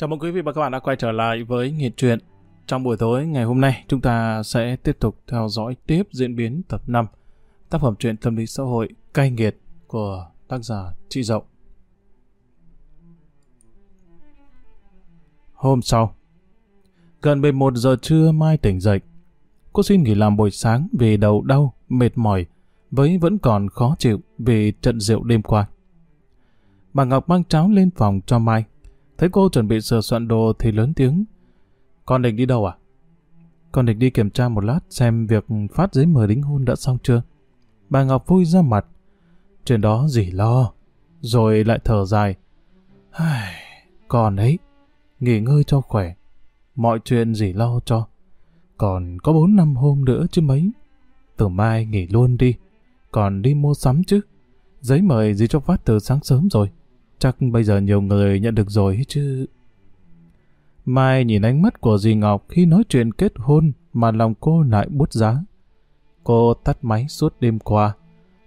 Chào mừng quý vị và các bạn đã quay trở lại với Nghiệt Truyện. Trong buổi tối ngày hôm nay, chúng ta sẽ tiếp tục theo dõi tiếp diễn biến tập 5 tác phẩm truyện tâm lý xã hội Cay Nghiệt của tác giả Trị Dậu. Hôm sau, gần 11 giờ trưa Mai tỉnh dậy. Cô xin nghỉ làm buổi sáng vì đầu đau, mệt mỏi, với vẫn còn khó chịu vì trận rượu đêm qua. Bà Ngọc mang cháo lên phòng cho Mai. Thấy cô chuẩn bị sửa soạn đồ thì lớn tiếng. Con định đi đâu à? Con định đi kiểm tra một lát xem việc phát giấy mời đính hôn đã xong chưa. Bà Ngọc vui ra mặt. Chuyện đó gì lo. Rồi lại thở dài. Còn ấy, nghỉ ngơi cho khỏe. Mọi chuyện gì lo cho. Còn có bốn năm hôm nữa chứ mấy. Từ mai nghỉ luôn đi. Còn đi mua sắm chứ. Giấy mời gì cho phát từ sáng sớm rồi. Chắc bây giờ nhiều người nhận được rồi chứ. Mai nhìn ánh mắt của dì Ngọc khi nói chuyện kết hôn mà lòng cô lại bút giá. Cô tắt máy suốt đêm qua.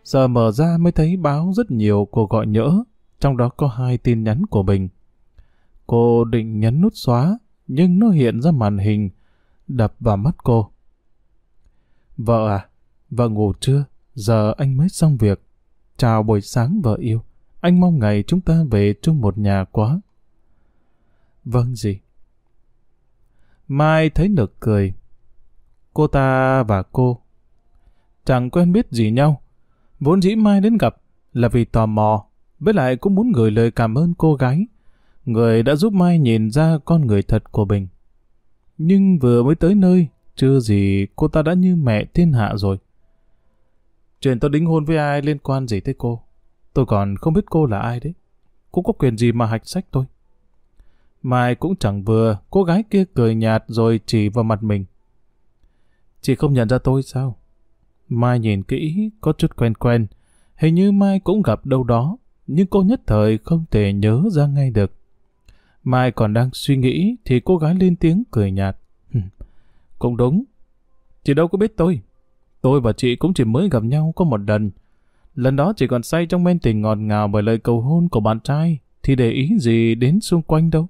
Giờ mở ra mới thấy báo rất nhiều cuộc gọi nhỡ, trong đó có hai tin nhắn của Bình. Cô định nhấn nút xóa, nhưng nó hiện ra màn hình, đập vào mắt cô. Vợ à, vợ ngủ chưa? Giờ anh mới xong việc. Chào buổi sáng vợ yêu. Anh mong ngày chúng ta về chung một nhà quá. Vâng gì? Mai thấy nực cười. Cô ta và cô chẳng quen biết gì nhau. Vốn dĩ Mai đến gặp là vì tò mò, với lại cũng muốn gửi lời cảm ơn cô gái, người đã giúp Mai nhìn ra con người thật của Bình. Nhưng vừa mới tới nơi, chưa gì cô ta đã như mẹ thiên hạ rồi. Chuyện tôi đính hôn với ai liên quan gì tới cô? Tôi còn không biết cô là ai đấy. Cô có quyền gì mà hạch sách tôi? Mai cũng chẳng vừa, cô gái kia cười nhạt rồi chỉ vào mặt mình. Chị không nhận ra tôi sao? Mai nhìn kỹ, có chút quen quen. Hình như Mai cũng gặp đâu đó, nhưng cô nhất thời không thể nhớ ra ngay được. Mai còn đang suy nghĩ thì cô gái lên tiếng cười nhạt. cũng đúng. Chị đâu có biết tôi. Tôi và chị cũng chỉ mới gặp nhau có một lần. Lần đó chỉ còn say trong men tình ngọt ngào bởi lời cầu hôn của bạn trai, thì để ý gì đến xung quanh đâu.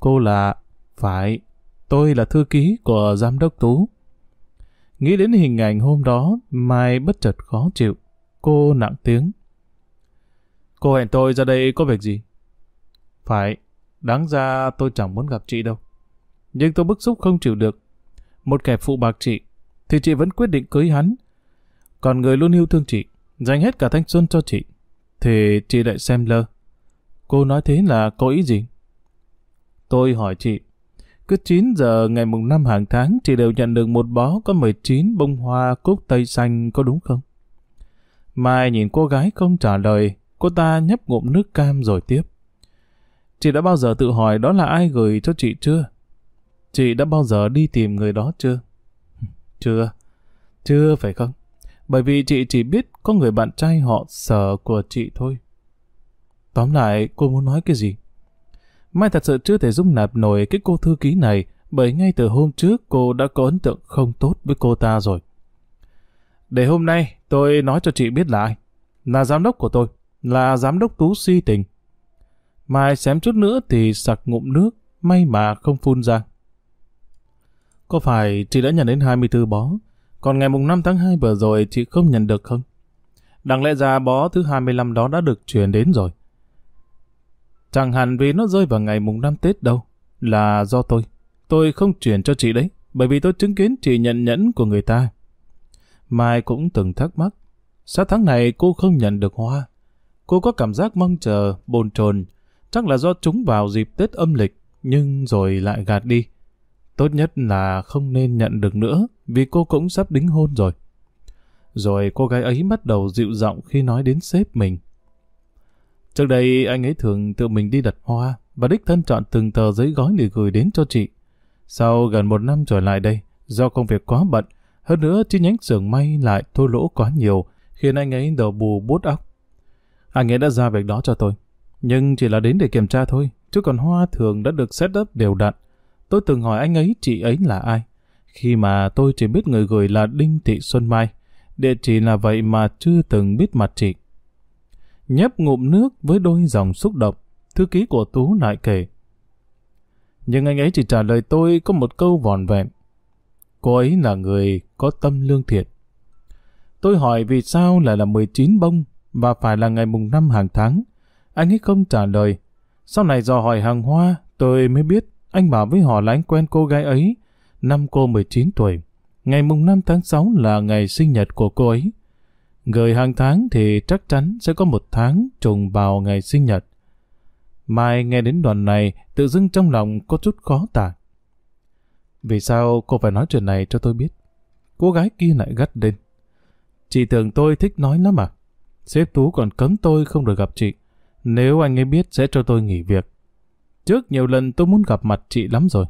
Cô là... Phải, tôi là thư ký của giám đốc Tú. Nghĩ đến hình ảnh hôm đó, Mai bất chợt khó chịu. Cô nặng tiếng. Cô hẹn tôi ra đây có việc gì? Phải, đáng ra tôi chẳng muốn gặp chị đâu. Nhưng tôi bức xúc không chịu được. Một kẻ phụ bạc chị, thì chị vẫn quyết định cưới hắn. Còn người luôn yêu thương chị, dành hết cả thanh xuân cho chị, thì chị lại xem lơ. Cô nói thế là có ý gì? Tôi hỏi chị, cứ 9 giờ ngày mùng 5 hàng tháng chị đều nhận được một bó có 19 bông hoa cúc tây xanh có đúng không? Mai nhìn cô gái không trả lời, cô ta nhấp ngụm nước cam rồi tiếp. Chị đã bao giờ tự hỏi đó là ai gửi cho chị chưa? Chị đã bao giờ đi tìm người đó chưa? Chưa. Chưa phải không? Bởi vì chị chỉ biết có người bạn trai họ sở của chị thôi. Tóm lại, cô muốn nói cái gì? Mai thật sự chưa thể dung nạp nổi cái cô thư ký này, bởi ngay từ hôm trước cô đã có ấn tượng không tốt với cô ta rồi. Để hôm nay, tôi nói cho chị biết là ai. Là giám đốc của tôi, là giám đốc Tú si tình. Mai xém chút nữa thì sặc ngụm nước, may mà không phun ra. Có phải chị đã nhận đến 24 bó, còn ngày mùng 5 tháng 2 vừa rồi chị không nhận được không? Đáng lẽ ra bó thứ 25 đó đã được chuyển đến rồi. Chẳng hẳn vì nó rơi vào ngày mùng 5 Tết đâu, là do tôi. Tôi không chuyển cho chị đấy, bởi vì tôi chứng kiến chị nhận nhẫn của người ta. Mai cũng từng thắc mắc, sao tháng này cô không nhận được hoa? Cô có cảm giác mong chờ, bồn chồn, chắc là do chúng vào dịp Tết âm lịch, nhưng rồi lại gạt đi. Tốt nhất là không nên nhận được nữa, vì cô cũng sắp đính hôn rồi. Rồi cô gái ấy bắt đầu dịu giọng khi nói đến sếp mình. Trước đây anh ấy thường tự mình đi đặt hoa và đích thân chọn từng tờ giấy gói để gửi đến cho chị. Sau gần một năm trở lại đây, do công việc quá bận, hơn nữa chi nhánh xưởng may lại thua lỗ quá nhiều, khiến anh ấy đầu bù bút óc. Anh ấy đã ra việc đó cho tôi, nhưng chỉ là đến để kiểm tra thôi, chứ còn hoa thường đã được set up đều đặn. Tôi từng hỏi anh ấy chị ấy là ai, khi mà tôi chỉ biết người gửi là Đinh Thị Xuân Mai. Địa chỉ là vậy mà chưa từng biết mặt chị. Nhấp ngụm nước với đôi dòng xúc động, thư ký của Tú lại kể. Nhưng anh ấy chỉ trả lời tôi có một câu vòn vẹn. Cô ấy là người có tâm lương thiện. Tôi hỏi vì sao lại là 19 bông và phải là ngày mùng 5 hàng tháng. Anh ấy không trả lời. Sau này dò hỏi hàng hoa, tôi mới biết anh bảo với họ là anh quen cô gái ấy, năm cô 19 tuổi. Ngày mùng 5 tháng 6 là ngày sinh nhật của cô ấy. Gửi hàng tháng thì chắc chắn sẽ có một tháng trùng vào ngày sinh nhật. Mai nghe đến đoạn này, tự dưng trong lòng có chút khó tả. Vì sao cô phải nói chuyện này cho tôi biết? Cô gái kia lại gắt lên. Chị tưởng tôi thích nói lắm à? Sếp Tú còn cấm tôi không được gặp chị. Nếu anh ấy biết sẽ cho tôi nghỉ việc. Trước nhiều lần tôi muốn gặp mặt chị lắm rồi.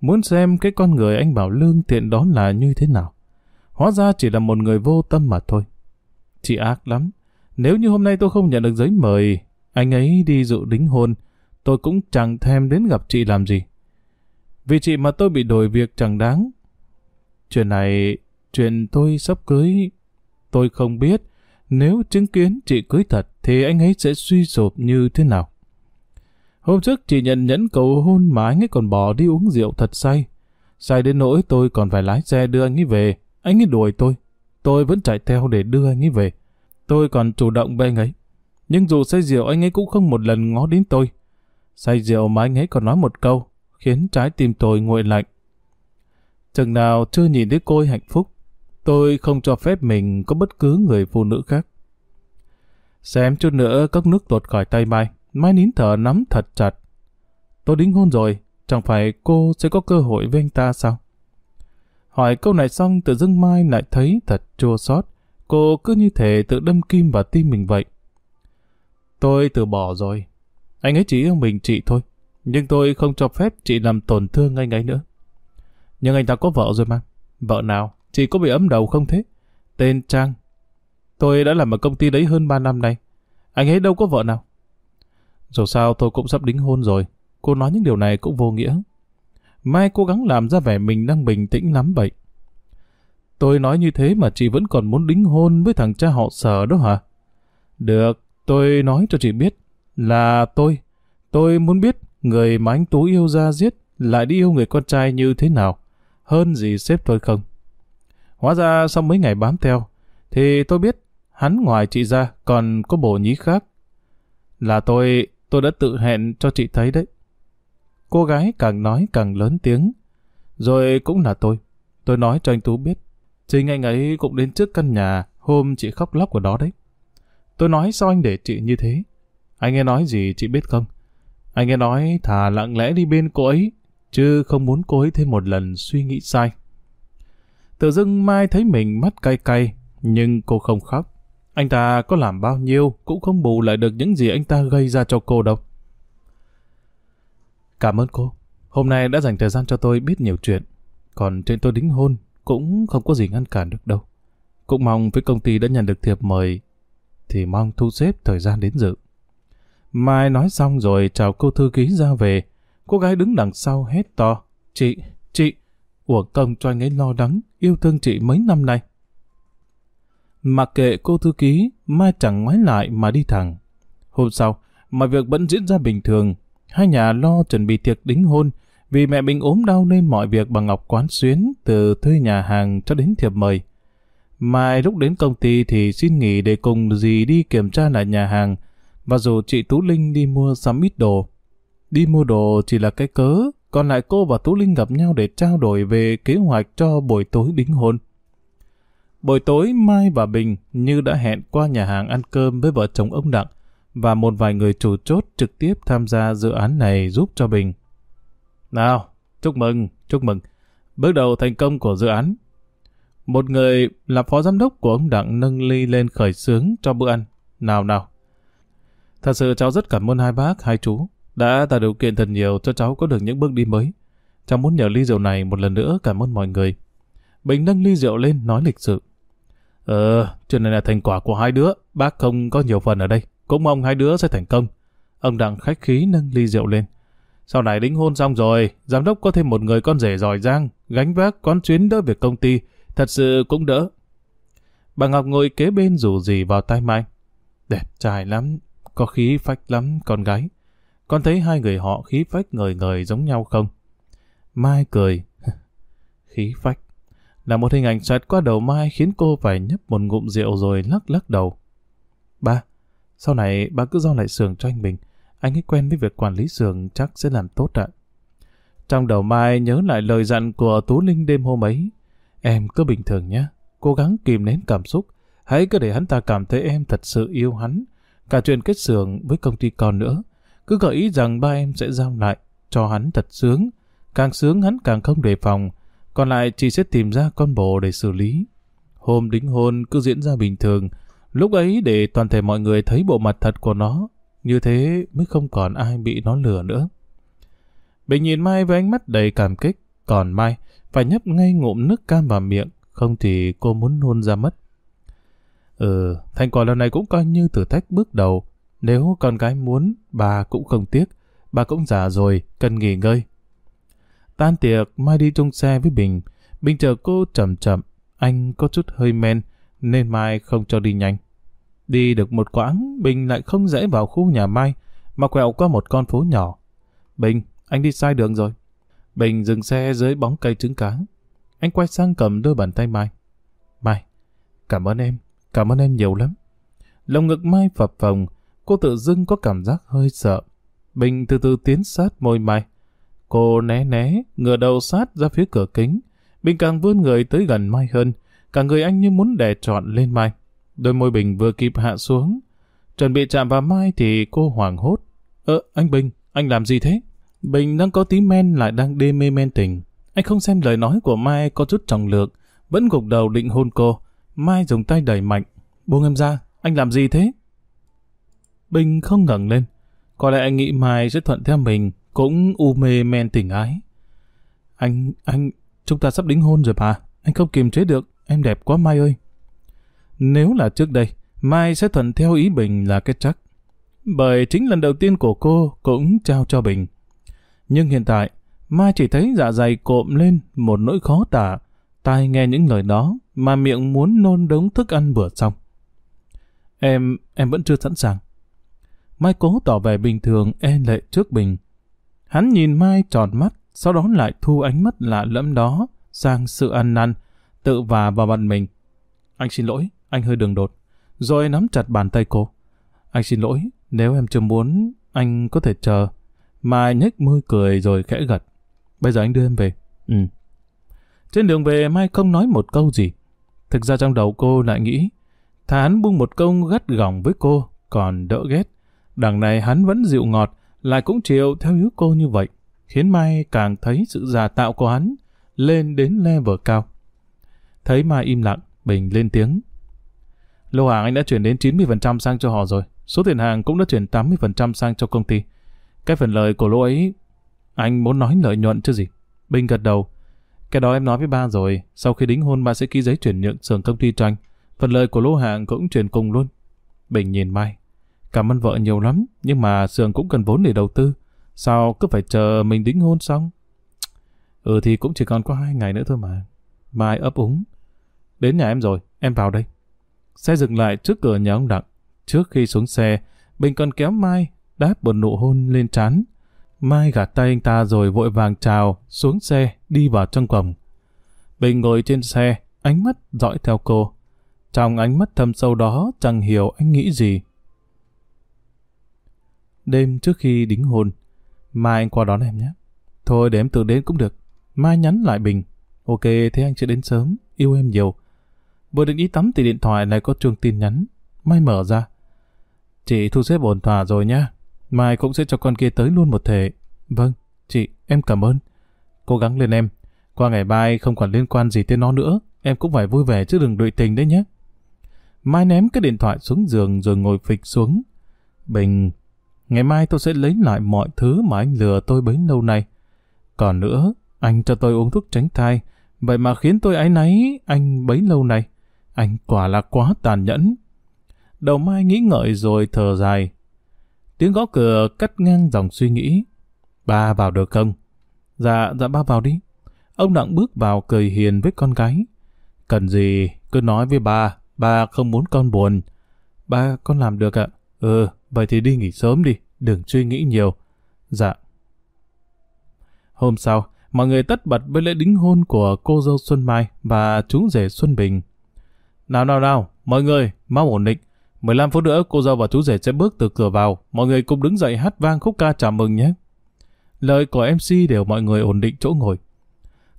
Muốn xem cái con người anh bảo lương tiện đó là như thế nào. Hóa ra chỉ là một người vô tâm mà thôi. Chị ác lắm. Nếu như hôm nay tôi không nhận được giấy mời, anh ấy đi dụ đính hôn, tôi cũng chẳng thèm đến gặp chị làm gì. Vì chị mà tôi bị đổi việc chẳng đáng. Chuyện này, chuyện tôi sắp cưới, tôi không biết. Nếu chứng kiến chị cưới thật thì anh ấy sẽ suy sụp như thế nào. Hôm trước chị nhận nhẫn cầu hôn mà anh ấy còn bỏ đi uống rượu thật say. Say đến nỗi tôi còn phải lái xe đưa anh ấy về. Anh ấy đuổi tôi. Tôi vẫn chạy theo để đưa anh ấy về. Tôi còn chủ động với anh ấy. Nhưng dù say rượu anh ấy cũng không một lần ngó đến tôi. Say rượu mà anh ấy còn nói một câu, khiến trái tim tôi nguội lạnh. Chừng nào chưa nhìn thấy cô ấy hạnh phúc, tôi không cho phép mình có bất cứ người phụ nữ khác. Xem chút nữa cốc nước tuột khỏi tay Mai, Mai nín thở nắm thật chặt. Tôi đính hôn rồi, chẳng phải cô sẽ có cơ hội với anh ta sao? Hỏi câu này xong tự dưng Mai lại thấy thật chua xót. Cô cứ như thể tự đâm kim vào tim mình vậy. Tôi từ bỏ rồi. Anh ấy chỉ yêu mình chị thôi. Nhưng tôi không cho phép chị làm tổn thương anh ấy nữa. Nhưng anh ta có vợ rồi mà. Vợ nào? Chị có bị ấm đầu không thế? Tên Trang. Tôi đã làm ở công ty đấy hơn 3 năm nay. Anh ấy đâu có vợ nào. Dù sao tôi cũng sắp đính hôn rồi. Cô nói những điều này cũng vô nghĩa. Mai cố gắng làm ra vẻ mình đang bình tĩnh lắm vậy. Tôi nói như thế mà chị vẫn còn muốn đính hôn với thằng cha họ sở đó hả? Được, tôi nói cho chị biết là tôi. Tôi muốn biết người mà anh Tú yêu ra giết lại đi yêu người con trai như thế nào. Hơn gì sếp tôi không? Hóa ra sau mấy ngày bám theo, thì tôi biết hắn ngoài chị ra còn có bổ nhí khác. Là tôi, tôi đã tự hẹn cho chị thấy đấy. Cô gái càng nói càng lớn tiếng. Rồi cũng là tôi. Tôi nói cho anh Tú biết. Chính anh ấy cũng đến trước căn nhà hôm chị khóc lóc của đó đấy. Tôi nói sao anh để chị như thế? Anh ấy nói gì chị biết không? Anh ấy nói thà lặng lẽ đi bên cô ấy, chứ không muốn cô ấy thêm một lần suy nghĩ sai. Tự dưng Mai thấy mình mắt cay cay, nhưng cô không khóc. Anh ta có làm bao nhiêu cũng không bù lại được những gì anh ta gây ra cho cô đâu. Cảm ơn cô. Hôm nay đã dành thời gian cho tôi biết nhiều chuyện. Còn trên tôi đính hôn cũng không có gì ngăn cản được đâu. Cũng mong với công ty đã nhận được thiệp mời thì mong thu xếp thời gian đến dự. Mai nói xong rồi chào cô thư ký ra về. Cô gái đứng đằng sau hét to. Chị, chị, uổng công cho anh ấy lo lắng, yêu thương chị mấy năm nay. Mặc kệ cô thư ký, Mai chẳng ngoái lại mà đi thẳng. Hôm sau, mọi việc vẫn diễn ra bình thường, Hai nhà lo chuẩn bị tiệc đính hôn, vì mẹ Bình ốm đau nên mọi việc bà Ngọc quán xuyến từ thuê nhà hàng cho đến thiệp mời. Mai lúc đến công ty thì xin nghỉ để cùng dì đi kiểm tra lại nhà hàng, và dù chị Tú Linh đi mua sắm ít đồ. Đi mua đồ chỉ là cái cớ, còn lại cô và Tú Linh gặp nhau để trao đổi về kế hoạch cho buổi tối đính hôn. Buổi tối Mai và Bình như đã hẹn qua nhà hàng ăn cơm với vợ chồng ông Đặng, và một vài người chủ chốt trực tiếp tham gia dự án này giúp cho Bình. Nào, chúc mừng, chúc mừng. Bước đầu thành công của dự án. Một người là phó giám đốc của ông Đặng nâng ly lên khởi sướng cho bữa ăn. Nào nào. Thật sự cháu rất cảm ơn hai bác, hai chú, đã tạo điều kiện thật nhiều cho cháu có được những bước đi mới. Cháu muốn nhờ ly rượu này một lần nữa cảm ơn mọi người. Bình nâng ly rượu lên nói lịch sự. Ờ, chuyện này là thành quả của hai đứa, bác không có nhiều phần ở đây. Cũng mong hai đứa sẽ thành công. Ông Đặng khách khí nâng ly rượu lên. Sau này đính hôn xong rồi, giám đốc có thêm một người con rể giỏi giang, gánh vác con chuyến đỡ việc công ty, thật sự cũng đỡ. Bà Ngọc ngồi kế bên rủ gì vào tay Mai. Đẹp trai lắm, có khí phách lắm con gái. Con thấy hai người họ khí phách ngời ngời giống nhau không? Mai cười. khí phách. Là một hình ảnh xoẹt qua đầu Mai khiến cô phải nhấp một ngụm rượu rồi lắc lắc đầu. Ba, sau này ba cứ giao lại sườn cho anh mình. Anh ấy quen với việc quản lý sườn chắc sẽ làm tốt ạ. Trong đầu Mai nhớ lại lời dặn của Tú Linh đêm hôm ấy. Em cứ bình thường nhé, cố gắng kìm nén cảm xúc. Hãy cứ để hắn ta cảm thấy em thật sự yêu hắn. Cả chuyện kết xưởng với công ty con nữa. Cứ gợi ý rằng ba em sẽ giao lại, cho hắn thật sướng. Càng sướng hắn càng không đề phòng. Còn lại chỉ sẽ tìm ra con bồ để xử lý. Hôm đính hôn cứ diễn ra bình thường. Lúc ấy để toàn thể mọi người thấy bộ mặt thật của nó. Như thế mới không còn ai bị nó lừa nữa. Bình nhìn Mai với ánh mắt đầy cảm kích. Còn Mai phải nhấp ngay ngụm nước cam vào miệng. Không thì cô muốn nôn ra mất. Ừ, thành quả lần này cũng coi như thử thách bước đầu. Nếu con gái muốn, bà cũng không tiếc. Bà cũng già rồi, cần nghỉ ngơi. Tan tiệc, Mai đi chung xe với Bình. Bình chờ cô chậm chậm. Anh có chút hơi men, nên Mai không cho đi nhanh. Đi được một quãng, Bình lại không dễ vào khu nhà Mai, mà quẹo qua một con phố nhỏ. Bình, anh đi sai đường rồi. Bình dừng xe dưới bóng cây trứng cá. Anh quay sang cầm đôi bàn tay Mai. Mai, cảm ơn em, cảm ơn em nhiều lắm. Lòng ngực Mai phập phồng, cô tự dưng có cảm giác hơi sợ. Bình từ từ tiến sát môi Mai. Cô né né, ngửa đầu sát ra phía cửa kính. Bình càng vươn người tới gần Mai hơn, cả người anh như muốn đè trọn lên Mai. Đôi môi Bình vừa kịp hạ xuống. Chuẩn bị chạm vào Mai thì cô hoảng hốt. Ơ, anh Bình, anh làm gì thế? Bình đang có tí men lại đang đê mê men tình. Anh không xem lời nói của Mai có chút trọng lược, vẫn gục đầu định hôn cô. Mai dùng tay đẩy mạnh. Buông em ra, anh làm gì thế? Bình không ngẩng lên. Có lẽ anh nghĩ Mai sẽ thuận theo mình, cũng u mê men tình ái. Anh, anh, chúng ta sắp đính hôn rồi mà, Anh không kiềm chế được, em đẹp quá Mai ơi. Nếu là trước đây, Mai sẽ thuận theo ý Bình là cái chắc. Bởi chính lần đầu tiên của cô cũng trao cho Bình. Nhưng hiện tại, Mai chỉ thấy dạ dày cộm lên một nỗi khó tả. Tai nghe những lời đó mà miệng muốn nôn đống thức ăn vừa xong. Em, em vẫn chưa sẵn sàng. Mai cố tỏ vẻ bình thường e lệ trước Bình. Hắn nhìn Mai tròn mắt, sau đó lại thu ánh mắt lạ lẫm đó sang sự ăn năn, tự và vào mặt mình. Anh xin lỗi, anh hơi đường đột. Rồi nắm chặt bàn tay cô. Anh xin lỗi, nếu em chưa muốn, anh có thể chờ. Mai nhếch môi cười rồi khẽ gật. Bây giờ anh đưa em về. Ừ. Trên đường về Mai không nói một câu gì. Thực ra trong đầu cô lại nghĩ, thà hắn buông một câu gắt gỏng với cô, còn đỡ ghét. Đằng này hắn vẫn dịu ngọt, lại cũng chịu theo ý cô như vậy, khiến Mai càng thấy sự giả tạo của hắn lên đến level cao. Thấy Mai im lặng, Bình lên tiếng. Lô hàng anh đã chuyển đến 90% sang cho họ rồi. Số tiền hàng cũng đã chuyển 80% sang cho công ty. Cái phần lời của lô ấy, anh muốn nói lợi nhuận chứ gì. Bình gật đầu. Cái đó em nói với ba rồi, sau khi đính hôn ba sẽ ký giấy chuyển nhượng xưởng công ty cho anh. Phần lời của lô hàng cũng chuyển cùng luôn. Bình nhìn Mai. Cảm ơn vợ nhiều lắm, nhưng mà Sường cũng cần vốn để đầu tư. Sao cứ phải chờ mình đính hôn xong? Ừ thì cũng chỉ còn có hai ngày nữa thôi mà. Mai ấp úng. Đến nhà em rồi, em vào đây. Xe dừng lại trước cửa nhà ông Đặng. Trước khi xuống xe, Bình còn kéo Mai, đáp một nụ hôn lên trán. Mai gạt tay anh ta rồi vội vàng chào, xuống xe, đi vào trong cổng. Bình ngồi trên xe, ánh mắt dõi theo cô. Trong ánh mắt thâm sâu đó chẳng hiểu anh nghĩ gì. Đêm trước khi đính hôn, Mai anh qua đón em nhé. Thôi để em tự đến cũng được. Mai nhắn lại Bình. Ok, thế anh sẽ đến sớm, yêu em nhiều. Vừa định đi tắm thì điện thoại này có chuông tin nhắn. Mai mở ra. Chị thu xếp ổn thỏa rồi nhá. Mai cũng sẽ cho con kia tới luôn một thể. Vâng, chị, em cảm ơn. Cố gắng lên em. Qua ngày mai không còn liên quan gì tới nó nữa. Em cũng phải vui vẻ chứ đừng đuổi tình đấy nhé. Mai ném cái điện thoại xuống giường rồi ngồi phịch xuống. Bình, ngày mai tôi sẽ lấy lại mọi thứ mà anh lừa tôi bấy lâu nay. Còn nữa, anh cho tôi uống thuốc tránh thai, vậy mà khiến tôi ái náy anh bấy lâu nay. Anh quả là quá tàn nhẫn. Đầu Mai nghĩ ngợi rồi thở dài. Tiếng gõ cửa cắt ngang dòng suy nghĩ. Ba vào được không? Dạ, dạ ba vào đi. Ông Đặng bước vào cười hiền với con gái. Cần gì, cứ nói với ba, ba không muốn con buồn. Ba, con làm được ạ. Ừ, vậy thì đi nghỉ sớm đi, đừng suy nghĩ nhiều. Dạ. Hôm sau, mọi người tất bật với lễ đính hôn của cô dâu Xuân Mai và chú rể Xuân Bình. Nào nào nào, mọi người, mau ổn định. 15 phút nữa cô dâu và chú rể sẽ bước từ cửa vào. Mọi người cùng đứng dậy hát vang khúc ca chào mừng nhé. Lời của MC đều mọi người ổn định chỗ ngồi.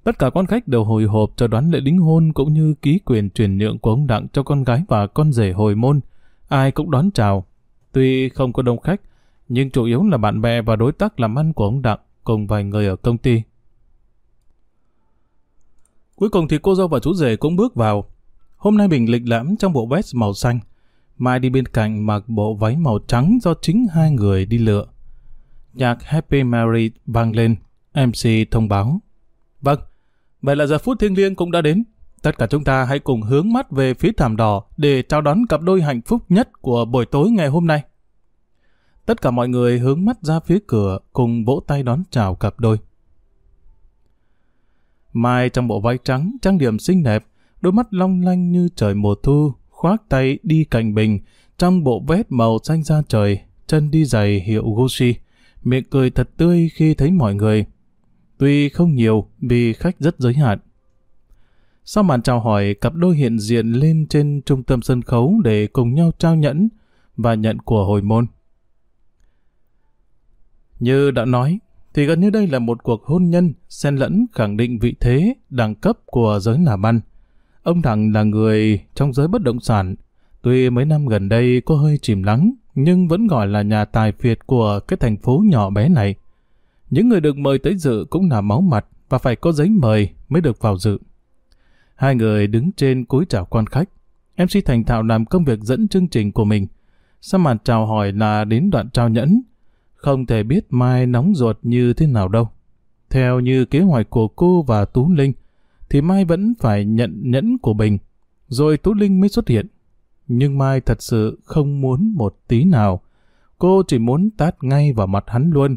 Tất cả quan khách đều hồi hộp chờ đoán lễ đính hôn cũng như ký quyền truyền nhượng của ông Đặng cho con gái và con rể hồi môn. Ai cũng đón chào. Tuy không có đông khách, nhưng chủ yếu là bạn bè và đối tác làm ăn của ông Đặng cùng vài người ở công ty. Cuối cùng thì cô dâu và chú rể cũng bước vào. Hôm nay Bình lịch lãm trong bộ vest màu xanh. Mai đi bên cạnh mặc bộ váy màu trắng do chính hai người đi lựa. Nhạc Happy Mary vang lên. MC thông báo. Vâng, vậy là giờ phút thiêng liêng cũng đã đến. Tất cả chúng ta hãy cùng hướng mắt về phía thảm đỏ để chào đón cặp đôi hạnh phúc nhất của buổi tối ngày hôm nay. Tất cả mọi người hướng mắt ra phía cửa cùng vỗ tay đón chào cặp đôi. Mai trong bộ váy trắng, trang điểm xinh đẹp, đôi mắt long lanh như trời mùa thu, khoác tay đi cạnh bình, trong bộ vest màu xanh da trời, chân đi giày hiệu Gucci, miệng cười thật tươi khi thấy mọi người. Tuy không nhiều vì khách rất giới hạn. Sau màn chào hỏi, cặp đôi hiện diện lên trên trung tâm sân khấu để cùng nhau trao nhẫn và nhận của hồi môn. Như đã nói, thì gần như đây là một cuộc hôn nhân xen lẫn khẳng định vị thế, đẳng cấp của giới làm ăn. Ông thẳng là người trong giới bất động sản, tuy mấy năm gần đây có hơi chìm lắng, nhưng vẫn gọi là nhà tài phiệt của cái thành phố nhỏ bé này. Những người được mời tới dự cũng là máu mặt và phải có giấy mời mới được vào dự. Hai người đứng trên cúi chào quan khách. MC Thành Thạo làm công việc dẫn chương trình của mình. Sau màn chào hỏi là đến đoạn trao nhẫn, không thể biết Mai nóng ruột như thế nào đâu. Theo như kế hoạch của cô và Tú Linh, thì Mai vẫn phải nhận nhẫn của Bình, rồi Tú Linh mới xuất hiện. Nhưng Mai thật sự không muốn một tí nào. Cô chỉ muốn tát ngay vào mặt hắn luôn,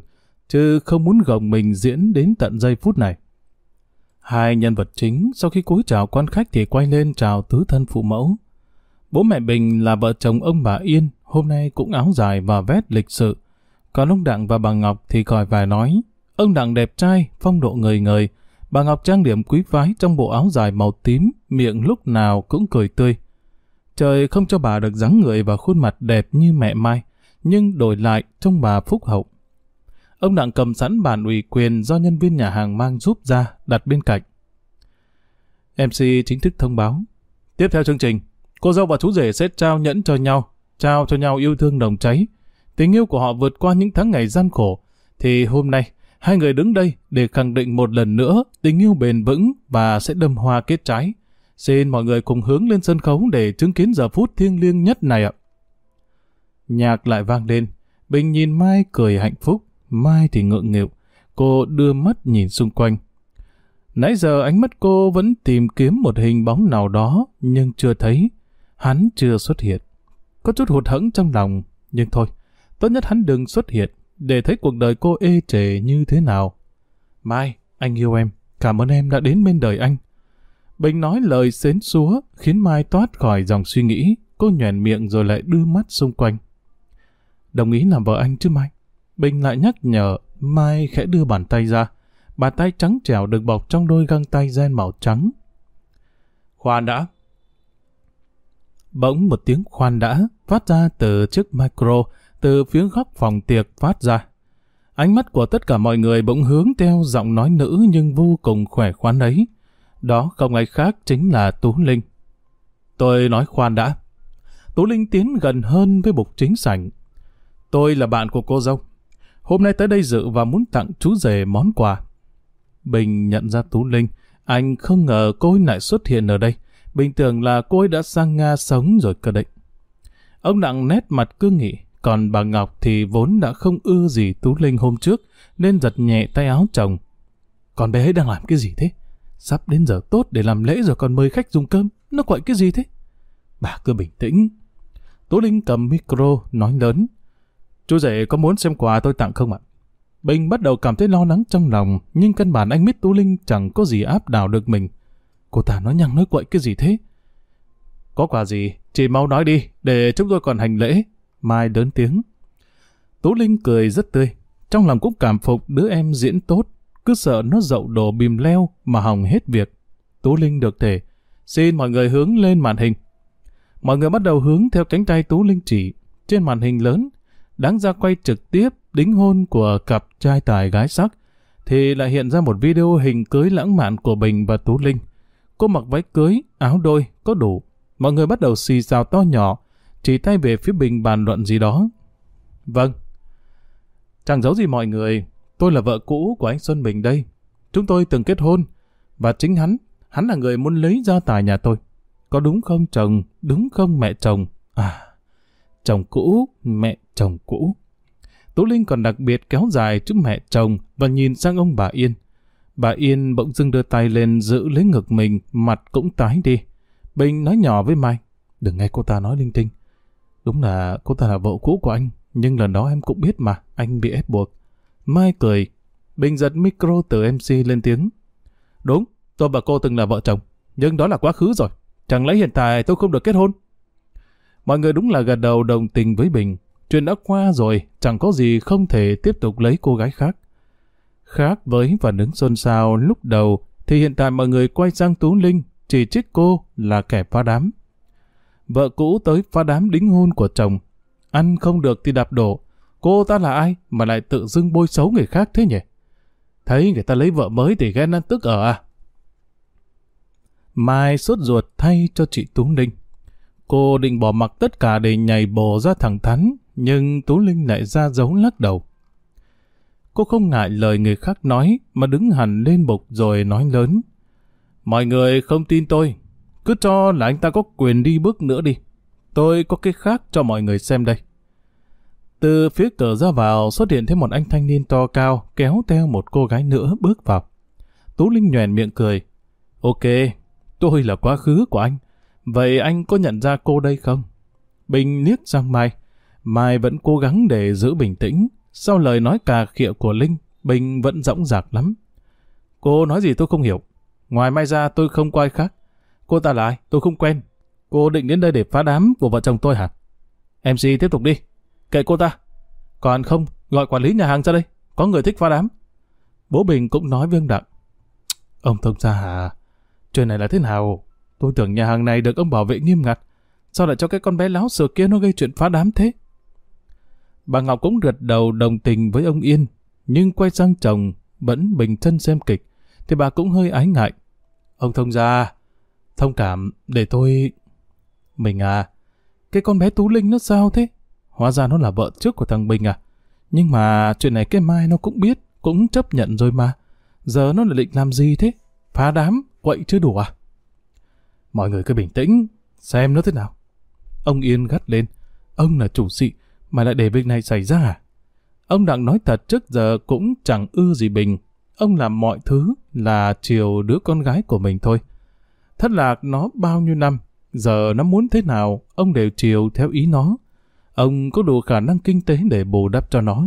chứ không muốn gồng mình diễn đến tận giây phút này. Hai nhân vật chính sau khi cúi chào quan khách thì quay lên chào tứ thân phụ mẫu. Bố mẹ Bình là vợ chồng ông bà Yên, hôm nay cũng áo dài và vét lịch sự, còn ông Đặng và bà Ngọc thì còi vài nói. Ông Đặng đẹp trai, phong độ người người. Bà Ngọc trang điểm quý phái trong bộ áo dài màu tím, miệng lúc nào cũng cười tươi. Trời không cho bà được dáng người và khuôn mặt đẹp như mẹ Mai, nhưng đổi lại trông bà phúc hậu. Ông Đặng cầm sẵn bản ủy quyền do nhân viên nhà hàng mang giúp ra, đặt bên cạnh. MC chính thức thông báo. Tiếp theo chương trình, cô dâu và chú rể sẽ trao nhẫn cho nhau, trao cho nhau yêu thương đồng cháy, tình yêu của họ vượt qua những tháng ngày gian khổ, thì hôm nay hai người đứng đây để khẳng định một lần nữa tình yêu bền vững và sẽ đâm hoa kết trái. Xin mọi người cùng hướng lên sân khấu để chứng kiến giờ phút thiêng liêng nhất này ạ. Nhạc lại vang lên, Bình nhìn Mai cười hạnh phúc, Mai thì ngượng nghịu, cô đưa mắt nhìn xung quanh. Nãy giờ ánh mắt cô vẫn tìm kiếm một hình bóng nào đó, nhưng chưa thấy. Hắn chưa xuất hiện. Có chút hụt hẫng trong lòng, nhưng thôi, Tốt nhất hắn đừng xuất hiện, để thấy cuộc đời cô ê trề như thế nào. Mai, anh yêu em, cảm ơn em đã đến bên đời anh. Bình nói lời xến xúa, khiến Mai toát khỏi dòng suy nghĩ, cô nhoèn miệng rồi lại đưa mắt xung quanh. Đồng ý làm vợ anh chứ Mai? Bình lại nhắc nhở, Mai khẽ đưa bàn tay ra. Bàn tay trắng trẻo được bọc trong đôi găng tay ren màu trắng. Khoan đã. Bỗng một tiếng khoan đã phát ra từ chiếc micro từ phía góc phòng tiệc phát ra. Ánh mắt của tất cả mọi người bỗng hướng theo giọng nói nữ nhưng vô cùng khỏe khoắn ấy. Đó không ai khác chính là Tú Linh. Tôi nói khoan đã. Tú Linh tiến gần hơn với bục chính sảnh. Tôi là bạn của cô dâu. Hôm nay tới đây dự và muốn tặng chú rể món quà. Bình nhận ra Tú Linh. Anh không ngờ cô ấy lại xuất hiện ở đây. Bình tưởng là cô ấy đã sang Nga sống rồi cơ định. Ông Đặng nét mặt cương nghị. Còn bà Ngọc thì vốn đã không ưa gì Tú Linh hôm trước, nên giật nhẹ tay áo chồng. Còn bé ấy đang làm cái gì thế? Sắp đến giờ tốt để làm lễ rồi còn mời khách dùng cơm. Nó gọi cái gì thế? Bà cứ bình tĩnh. Tú Linh cầm micro, nói lớn. Chú rể có muốn xem quà tôi tặng không ạ? Bình bắt đầu cảm thấy lo lắng trong lòng, nhưng căn bản anh biết Tú Linh chẳng có gì áp đảo được mình. Cô ta nói nhăng nói quậy cái gì thế? Có quà gì? Chị mau nói đi, để chúng tôi còn hành lễ. Mai lớn tiếng. Tú Linh cười rất tươi. trong lòng cũng cảm phục đứa em diễn tốt, cứ sợ nó dậu đồ bìm leo mà hỏng hết việc. Tú Linh được thể. Xin mọi người hướng lên màn hình. Mọi người bắt đầu hướng theo cánh tay Tú Linh chỉ. Trên màn hình lớn, đáng ra quay trực tiếp đính hôn của cặp trai tài gái sắc, thì lại hiện ra một video hình cưới lãng mạn của Bình và Tú Linh. Cô mặc váy cưới, áo đôi, có đủ. Mọi người bắt đầu xì xào to nhỏ, chỉ tay về phía Bình bàn luận gì đó. Vâng. Chẳng giấu gì mọi người, tôi là vợ cũ của anh Xuân Bình đây. Chúng tôi từng kết hôn, và chính hắn, hắn là người muốn lấy gia tài nhà tôi. Có đúng không chồng, đúng không mẹ chồng? À, chồng cũ, mẹ chồng cũ. Tú Linh còn đặc biệt kéo dài trước mẹ chồng và nhìn sang ông bà Yên. Bà Yên bỗng dưng đưa tay lên giữ lấy ngực mình, mặt cũng tái đi. Bình nói nhỏ với Mai, đừng nghe cô ta nói linh tinh. Đúng là cô ta là vợ cũ của anh, nhưng lần đó em cũng biết mà, anh bị ép buộc. Mai cười, Bình giật micro từ MC lên tiếng. Đúng, tôi và cô từng là vợ chồng, nhưng đó là quá khứ rồi. Chẳng lẽ hiện tại tôi không được kết hôn? Mọi người đúng là gật đầu đồng tình với Bình. Chuyện đã qua rồi, chẳng có gì không thể tiếp tục lấy cô gái khác. Khác với phản ứng xôn xao lúc đầu, thì hiện tại mọi người quay sang Tú Linh, chỉ trích cô là kẻ phá đám. Vợ cũ tới phá đám đính hôn của chồng. Ăn không được thì đạp đổ. Cô ta là ai mà lại tự dưng bôi xấu người khác thế nhỉ? Thấy người ta lấy vợ mới thì ghen ăn tức ở à? Mai sốt ruột thay cho chị Tú Linh. Cô định bỏ mặc tất cả để nhảy bồ ra thẳng thắn, nhưng Tú Linh lại ra dấu lắc đầu. Cô không ngại lời người khác nói, mà đứng hẳn lên bục rồi nói lớn. Mọi người không tin tôi, cứ cho là anh ta có quyền đi bước nữa đi. Tôi có cái khác cho mọi người xem đây. Từ phía cửa ra vào xuất hiện thêm một anh thanh niên to cao kéo theo một cô gái nữa bước vào. Tú Linh nhoèn miệng cười. Ok, tôi là quá khứ của anh. Vậy anh có nhận ra cô đây không? Bình liếc sang Mai. Mai vẫn cố gắng để giữ bình tĩnh. Sau lời nói cà khịa của Linh, Bình vẫn rõng rạc lắm. Cô nói gì tôi không hiểu. Ngoài Mai ra tôi không có ai khác. Cô ta là ai? Tôi không quen. Cô định đến đây để phá đám của vợ chồng tôi hả? MC tiếp tục đi. Kệ cô ta. Còn không, gọi quản lý nhà hàng ra đây. Có người thích phá đám. Bố Bình cũng nói với ông Đặng. Ông thông gia hả? Chuyện này là thế nào? Tôi tưởng nhà hàng này được ông bảo vệ nghiêm ngặt. Sao lại cho cái con bé láo sửa kia nó gây chuyện phá đám thế? Bà Ngọc cũng gật đầu đồng tình với ông Yên. Nhưng quay sang chồng, vẫn bình chân xem kịch. Thì bà cũng hơi ái ngại. Ông thông gia, thông cảm, để tôi... Mình à, cái con bé Tú Linh nó sao thế? Hóa ra nó là vợ trước của thằng Bình à? Nhưng mà chuyện này cái Mai nó cũng biết, cũng chấp nhận rồi mà. Giờ nó lại định làm gì thế? Phá đám, quậy chưa đủ à? Mọi người cứ bình tĩnh, xem nó thế nào. Ông Yên gắt lên, ông là chủ sĩ, mà lại để việc này xảy ra à? Ông Đặng nói thật trước giờ cũng chẳng ư gì Bình. Ông làm mọi thứ là chiều đứa con gái của mình thôi. Thất lạc nó bao nhiêu năm, giờ nó muốn thế nào, ông đều chiều theo ý nó. Ông có đủ khả năng kinh tế để bù đắp cho nó.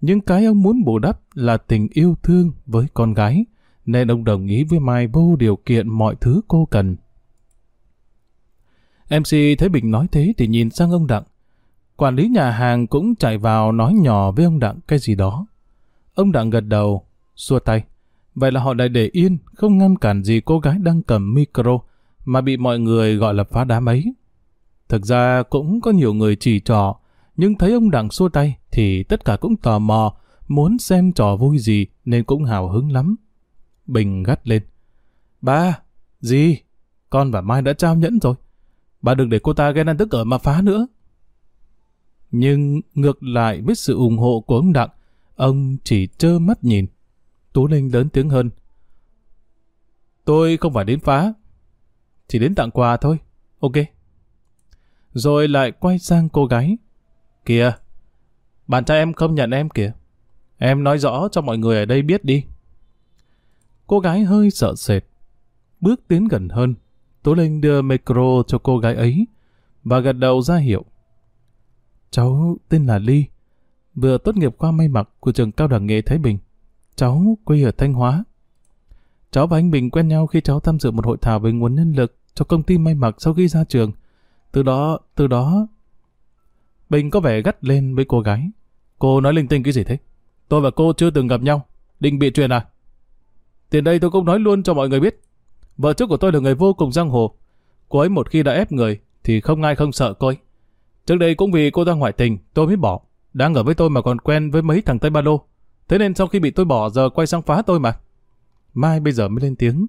Nhưng cái ông muốn bù đắp là tình yêu thương với con gái, nên ông đồng ý với Mai vô điều kiện mọi thứ cô cần. MC thấy Bình nói thế thì nhìn sang ông Đặng. Quản lý nhà hàng cũng chạy vào nói nhỏ với ông Đặng cái gì đó. Ông Đặng gật đầu, xua tay. Vậy là họ lại để yên, không ngăn cản gì cô gái đang cầm micro, mà bị mọi người gọi là phá đám ấy. Thực ra cũng có nhiều người chỉ trò, nhưng thấy ông Đặng xua tay thì tất cả cũng tò mò, muốn xem trò vui gì nên cũng hào hứng lắm. Bình gắt lên. Ba, gì? Con và Mai đã trao nhẫn rồi. Bà đừng để cô ta ghen ăn tức ở mà phá nữa. Nhưng ngược lại với sự ủng hộ của ông Đặng, ông chỉ trơ mắt nhìn. Tú Linh lớn tiếng hơn. Tôi không phải đến phá, chỉ đến tặng quà thôi. Ok. Rồi lại quay sang cô gái. Kìa, bạn trai em không nhận em kìa. Em nói rõ cho mọi người ở đây biết đi. Cô gái hơi sợ sệt. Bước tiến gần hơn. Tú Linh đưa micro cho cô gái ấy và gật đầu ra hiệu. Cháu tên là Ly, vừa tốt nghiệp khoa may mặc của trường cao đẳng nghề Thái Bình. Cháu quê ở Thanh Hóa. Cháu và anh Bình quen nhau khi cháu tham dự một hội thảo về nguồn nhân lực cho công ty may mặc sau khi ra trường. Từ đó, từ đó... Bình có vẻ gắt lên với cô gái. Cô nói linh tinh cái gì thế? Tôi và cô chưa từng gặp nhau. Định bị truyền à? Tiền đây tôi cũng nói luôn cho mọi người biết. Vợ trước của tôi là người vô cùng giang hồ. Cô ấy một khi đã ép người thì không ai không sợ cô ấy. Trước đây cũng vì cô ta ngoại tình, tôi mới bỏ. Đang ở với tôi mà còn quen với mấy thằng Tây Ba Lô. Thế nên sau khi bị tôi bỏ giờ quay sang phá tôi mà. Mai bây giờ mới lên tiếng.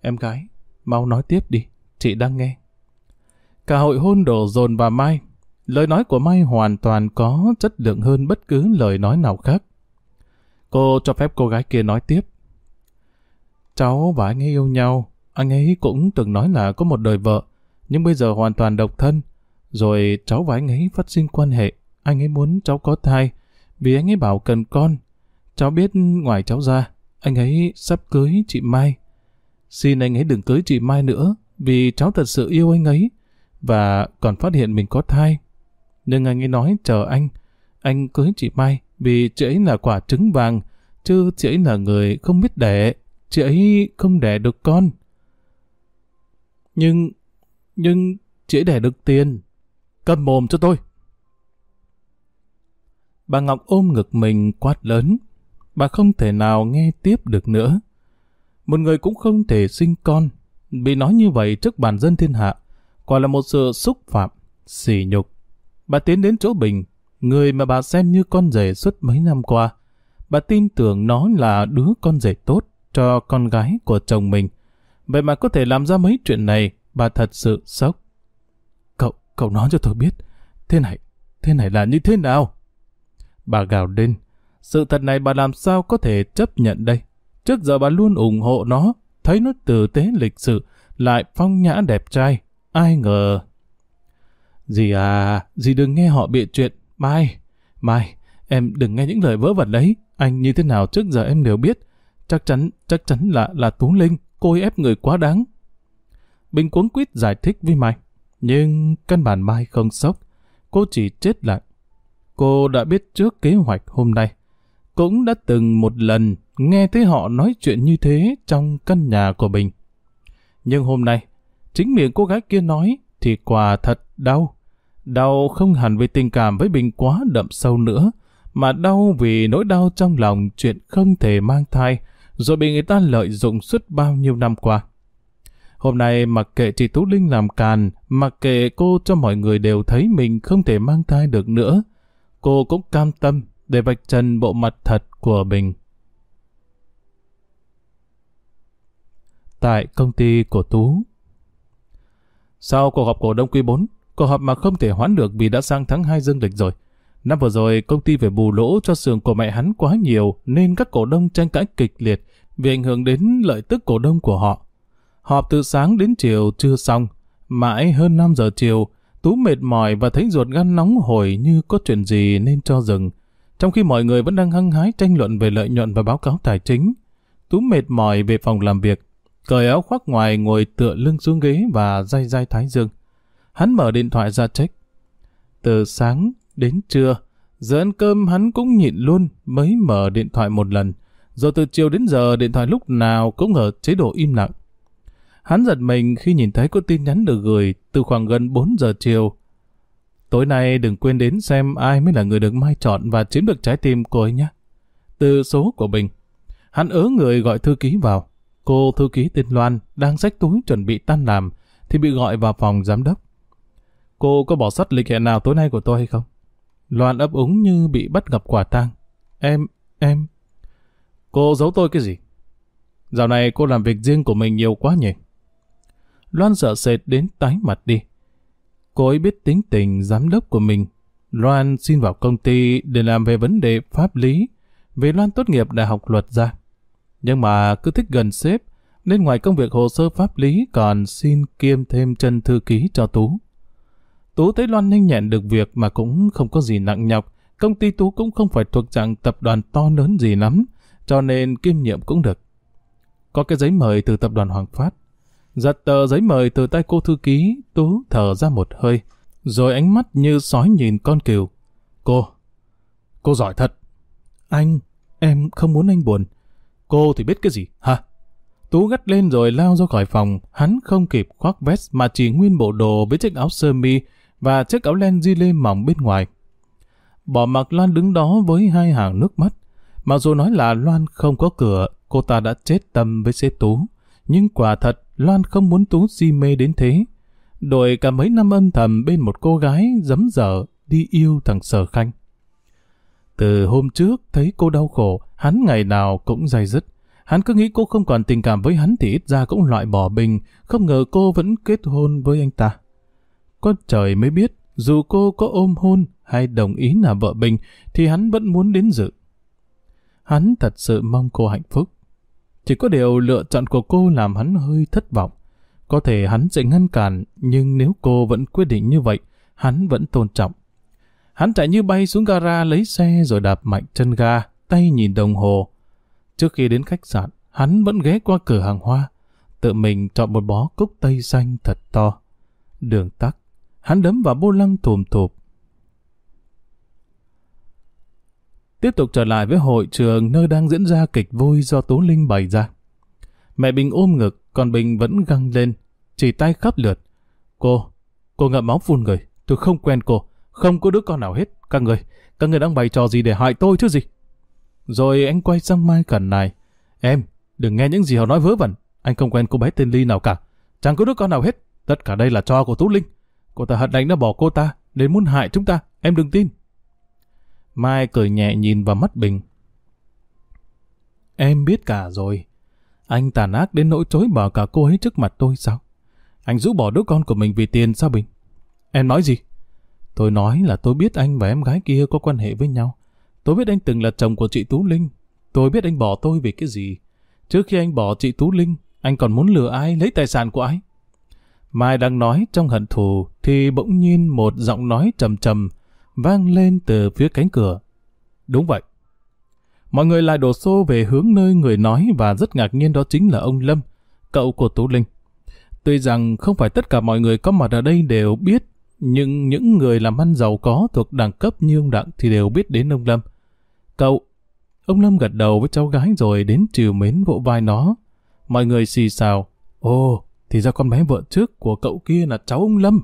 Em gái, mau nói tiếp đi, chị đang nghe. Cả hội hôn đổ dồn vào Mai. Lời nói của Mai hoàn toàn có chất lượng hơn bất cứ lời nói nào khác. Cô cho phép cô gái kia nói tiếp. Cháu và anh ấy yêu nhau, anh ấy cũng từng nói là có một đời vợ, nhưng bây giờ hoàn toàn độc thân. Rồi cháu và anh ấy phát sinh quan hệ, anh ấy muốn cháu có thai, vì anh ấy bảo cần con. Cháu biết ngoài cháu ra, anh ấy sắp cưới chị Mai. Xin anh ấy đừng cưới chị Mai nữa, vì cháu thật sự yêu anh ấy, và còn phát hiện mình có thai. Nhưng anh ấy nói chờ anh, anh cưới chị Mai, vì chị ấy là quả trứng vàng, chứ chị ấy là người không biết đẻ, chị ấy không đẻ được con. Nhưng, nhưng chị ấy đẻ được tiền. Cầm mồm cho tôi. Bà Ngọc ôm ngực mình quát lớn. Bà không thể nào nghe tiếp được nữa. Một người cũng không thể sinh con. Bị nói như vậy trước bàn dân thiên hạ, quả là một sự xúc phạm, sỉ nhục. Bà tiến đến chỗ Bình, người mà bà xem như con rể suốt mấy năm qua. Bà tin tưởng nó là đứa con rể tốt cho con gái của chồng mình. Vậy mà có thể làm ra mấy chuyện này, bà thật sự sốc. Cậu, nói cho tôi biết, thế này, thế này là như thế nào? Bà gào lên, sự thật này bà làm sao có thể chấp nhận đây? Trước giờ bà luôn ủng hộ nó, thấy nó tử tế lịch sự, lại phong nhã đẹp trai. Ai ngờ... Dì à, dì đừng nghe họ bịa chuyện. Mai, Mai, em đừng nghe những lời vớ vẩn đấy. Anh như thế nào trước giờ em đều biết. Chắc chắn, chắc chắn là là Tú Linh, cô ấy ép người quá đáng. Bình cuống quýt giải thích với Mai. Nhưng căn bản Mai không sốc. Cô chỉ chết lặng. Cô đã biết trước kế hoạch hôm nay. Cũng đã từng một lần nghe thấy họ nói chuyện như thế trong căn nhà của Bình. Nhưng hôm nay, chính miệng cô gái kia nói thì quả thật đau. Đau không hẳn vì tình cảm với Bình quá đậm sâu nữa, mà đau vì nỗi đau trong lòng chuyện không thể mang thai, rồi bị người ta lợi dụng suốt bao nhiêu năm qua. Hôm nay mặc kệ chị Tú Linh làm càn, mặc kệ cô cho mọi người đều thấy mình không thể mang thai được nữa, cô cũng cam tâm để vạch trần bộ mặt thật của Bình. Tại công ty của Tú Sau cuộc họp cổ đông quý 4, cuộc họp mà không thể hoãn được vì đã sang tháng 2 dương lịch rồi. Năm vừa rồi, công ty phải bù lỗ cho xưởng của mẹ hắn quá nhiều nên các cổ đông tranh cãi kịch liệt vì ảnh hưởng đến lợi tức cổ đông của họ. Họp từ sáng đến chiều chưa xong, mãi hơn 5 giờ chiều, Tú mệt mỏi và thấy ruột gan nóng hổi như có chuyện gì nên cho dừng. Trong khi mọi người vẫn đang hăng hái tranh luận về lợi nhuận và báo cáo tài chính, Tú mệt mỏi về phòng làm việc, cởi áo khoác ngoài ngồi tựa lưng xuống ghế và day day thái dương. Hắn mở điện thoại ra check. Từ sáng đến trưa, giờ ăn cơm hắn cũng nhịn luôn mới mở điện thoại một lần. Rồi từ chiều đến giờ điện thoại lúc nào cũng ở chế độ im lặng. Hắn giật mình khi nhìn thấy có tin nhắn được gửi từ khoảng gần 4 giờ chiều. Tối nay đừng quên đến xem ai mới là người được Mai chọn và chiếm được trái tim cô ấy nhé. Từ số của Bình. Hắn ớ người gọi thư ký vào. Cô thư ký tên Loan đang xách túi chuẩn bị tan làm thì bị gọi vào phòng giám đốc. Cô có bỏ sót lịch hẹn nào tối nay của tôi hay không? Loan ấp úng như bị bắt gặp quả tang. Em, em... Cô giấu tôi cái gì? Dạo này cô làm việc riêng của mình nhiều quá nhỉ? Loan sợ sệt đến tái mặt đi. Cô ấy biết tính tình giám đốc của mình. Loan xin vào công ty để làm về vấn đề pháp lý, vì Loan tốt nghiệp đại học luật ra. Nhưng mà cứ thích gần sếp, nên ngoài công việc hồ sơ pháp lý còn xin kiêm thêm chân thư ký cho Tú. Tú thấy Loan nhanh nhẹn được việc mà cũng không có gì nặng nhọc, công ty Tú cũng không phải thuộc dạng tập đoàn to lớn gì lắm, cho nên kiêm nhiệm cũng được. Có cái giấy mời từ tập đoàn Hoàng Phát, Giật tờ giấy mời từ tay cô thư ký, Tú thở ra một hơi, rồi ánh mắt như sói nhìn con kiều. Cô, cô giỏi thật. Anh, em không muốn anh buồn. Cô thì biết cái gì, hả? Tú gắt lên rồi lao ra khỏi phòng, hắn không kịp khoác vest mà chỉ nguyên bộ đồ với chiếc áo sơ mi và chiếc áo len di lê mỏng bên ngoài. Bỏ mặc loan đứng đó với hai hàng nước mắt, Mặc dù nói là Loan không có cửa, cô ta đã chết tâm với sếp Tú. Nhưng quả thật, Loan không muốn Tú si mê đến thế. Đổi cả mấy năm âm thầm bên một cô gái dấm dở đi yêu thằng Sở Khanh. Từ hôm trước thấy cô đau khổ, hắn ngày nào cũng dày dứt. Hắn cứ nghĩ cô không còn tình cảm với hắn thì ít ra cũng loại bỏ bình, không ngờ cô vẫn kết hôn với anh ta. Có trời mới biết, dù cô có ôm hôn hay đồng ý là vợ Bình, thì hắn vẫn muốn đến dự. Hắn thật sự mong cô hạnh phúc. Chỉ có điều lựa chọn của cô làm hắn hơi thất vọng. Có thể hắn sẽ ngăn cản, nhưng nếu cô vẫn quyết định như vậy, hắn vẫn tôn trọng. Hắn chạy như bay xuống gara lấy xe rồi đạp mạnh chân ga, tay nhìn đồng hồ. Trước khi đến khách sạn, hắn vẫn ghé qua cửa hàng hoa, tự mình chọn một bó cúc tây xanh thật to. Đường tắc, hắn đấm vào bô lăng thùm thụp. Tiếp tục trở lại với hội trường nơi đang diễn ra kịch vui do Tú Linh bày ra. Mẹ Bình ôm ngực, còn Bình vẫn găng lên, chỉ tay khắp lượt. Cô, cô ngậm máu phun người, tôi không quen cô, không có đứa con nào hết. Các người, các người đang bày trò gì để hại tôi chứ gì? Rồi anh quay sang Mai Cẩn này. Em, đừng nghe những gì họ nói vớ vẩn. Anh không quen cô bé tên Ly nào cả. Chẳng có đứa con nào hết. Tất cả đây là trò của Tú Linh. Cô ta hận đánh đã bỏ cô ta, đến muốn hại chúng ta. Em đừng tin. Mai cười nhẹ nhìn vào mắt Bình. Em biết cả rồi. Anh tàn ác đến nỗi chối bỏ cả cô ấy trước mặt tôi sao? Anh rũ bỏ đứa con của mình vì tiền sao Bình? Em nói gì? Tôi nói là tôi biết anh và em gái kia có quan hệ với nhau. Tôi biết anh từng là chồng của chị Tú Linh. Tôi biết anh bỏ tôi vì cái gì. Trước khi anh bỏ chị Tú Linh, anh còn muốn lừa ai lấy tài sản của ai? Mai đang nói trong hận thù thì bỗng nhiên một giọng nói trầm trầm vang lên từ phía cánh cửa. Đúng vậy. Mọi người lại đổ xô về hướng nơi người nói và rất ngạc nhiên đó chính là ông Lâm, cậu của Tú Linh. Tuy rằng không phải tất cả mọi người có mặt ở đây đều biết, nhưng những người làm ăn giàu có thuộc đẳng cấp như ông Đặng thì đều biết đến ông Lâm. Cậu, ông Lâm gật đầu với cháu gái rồi đến chiều mến vỗ vai nó. Mọi người xì xào, ồ, thì ra con bé vợ trước của cậu kia là cháu ông Lâm.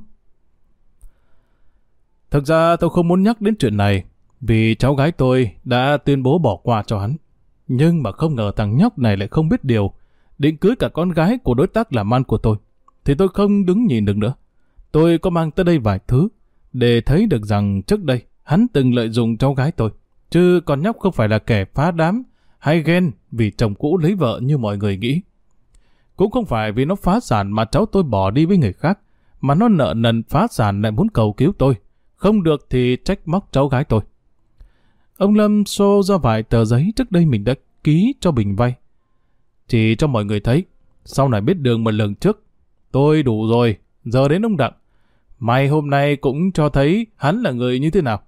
Thực ra tôi không muốn nhắc đến chuyện này, vì cháu gái tôi đã tuyên bố bỏ qua cho hắn. Nhưng mà không ngờ thằng nhóc này lại không biết điều, định cưới cả con gái của đối tác làm ăn của tôi. Thì tôi không đứng nhìn được nữa. Tôi có mang tới đây vài thứ, để thấy được rằng trước đây hắn từng lợi dụng cháu gái tôi. Chứ con nhóc không phải là kẻ phá đám hay ghen vì chồng cũ lấy vợ như mọi người nghĩ. Cũng không phải vì nó phá sản mà cháu tôi bỏ đi với người khác, mà nó nợ nần phá sản lại muốn cầu cứu tôi. Không được thì trách móc cháu gái tôi. Ông Lâm xô ra vài tờ giấy trước đây mình đã ký cho Bình vay. Chỉ cho mọi người thấy, sau này biết đường một lần trước. Tôi đủ rồi, giờ đến ông Đặng. May hôm nay cũng cho thấy hắn là người như thế nào.